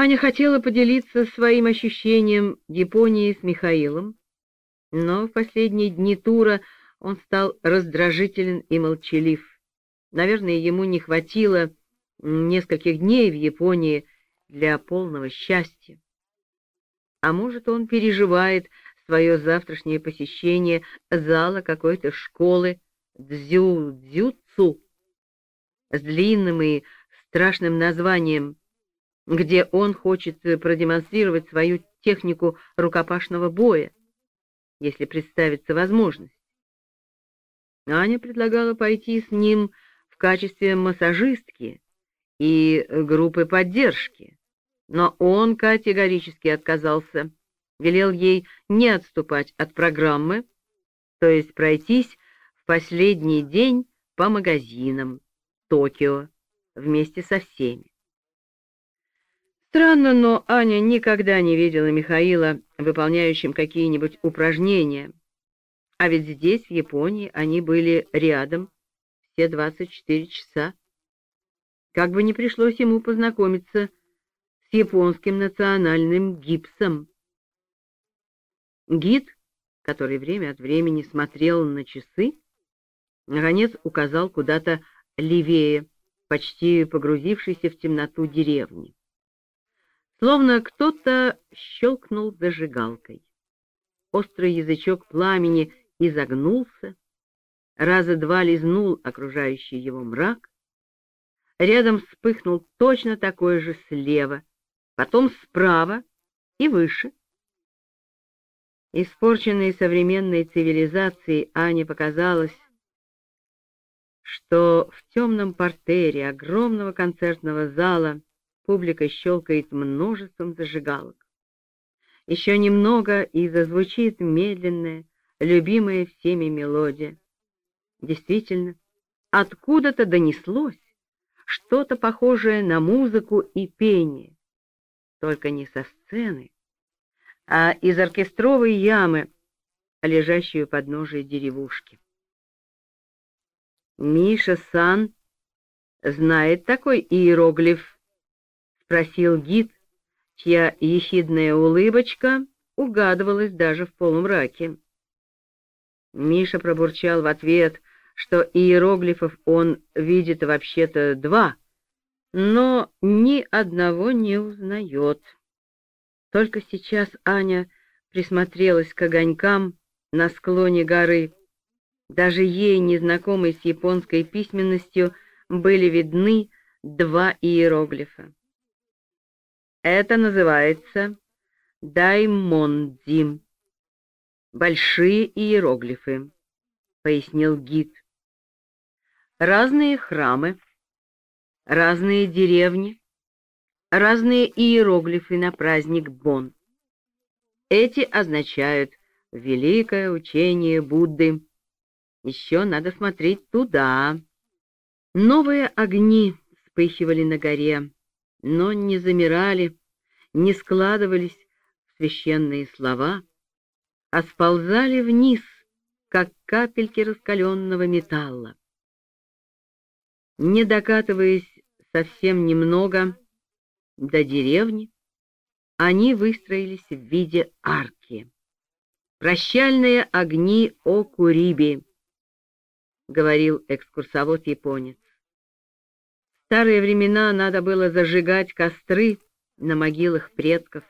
Аня хотела поделиться своим ощущением Японии с Михаилом, но в последние дни тура он стал раздражителен и молчалив. Наверное, ему не хватило нескольких дней в Японии для полного счастья. А может, он переживает свое завтрашнее посещение зала какой-то школы дзю-дзюцу с длинным и страшным названием где он хочет э, продемонстрировать свою технику рукопашного боя, если представится возможность. Аня предлагала пойти с ним в качестве массажистки и группы поддержки, но он категорически отказался, велел ей не отступать от программы, то есть пройтись в последний день по магазинам Токио вместе со всеми. Странно, но Аня никогда не видела Михаила выполняющим какие-нибудь упражнения. А ведь здесь, в Японии, они были рядом все 24 часа. Как бы не пришлось ему познакомиться с японским национальным гипсом. Гид, который время от времени смотрел на часы, наконец указал куда-то левее, почти погрузившейся в темноту деревни словно кто-то щелкнул зажигалкой. Острый язычок пламени изогнулся, раза два лизнул окружающий его мрак, рядом вспыхнул точно такой же слева, потом справа и выше. Испорченной современной цивилизацией Ане показалось, что в темном портере огромного концертного зала публика щелкает множеством зажигалок. Еще немного, и зазвучит медленная, любимая всеми мелодия. Действительно, откуда-то донеслось что-то похожее на музыку и пение, только не со сцены, а из оркестровой ямы, лежащей у подножия деревушки. Миша Сан знает такой иероглиф спросил гид, чья ехидная улыбочка угадывалась даже в полумраке. Миша пробурчал в ответ, что иероглифов он видит вообще-то два, но ни одного не узнает. Только сейчас Аня присмотрелась к огонькам на склоне горы. Даже ей, незнакомой с японской письменностью, были видны два иероглифа. Это называется даймондзи. Большие иероглифы, пояснил гид. Разные храмы, разные деревни, разные иероглифы на праздник Бон. Эти означают великое учение Будды. Еще надо смотреть туда. Новые огни вспыхивали на горе но не замирали, не складывались в священные слова, а сползали вниз, как капельки раскаленного металла. Не докатываясь совсем немного до деревни, они выстроились в виде арки. «Прощальные огни о Куриби», — говорил экскурсовод-японец старые времена надо было зажигать костры на могилах предков,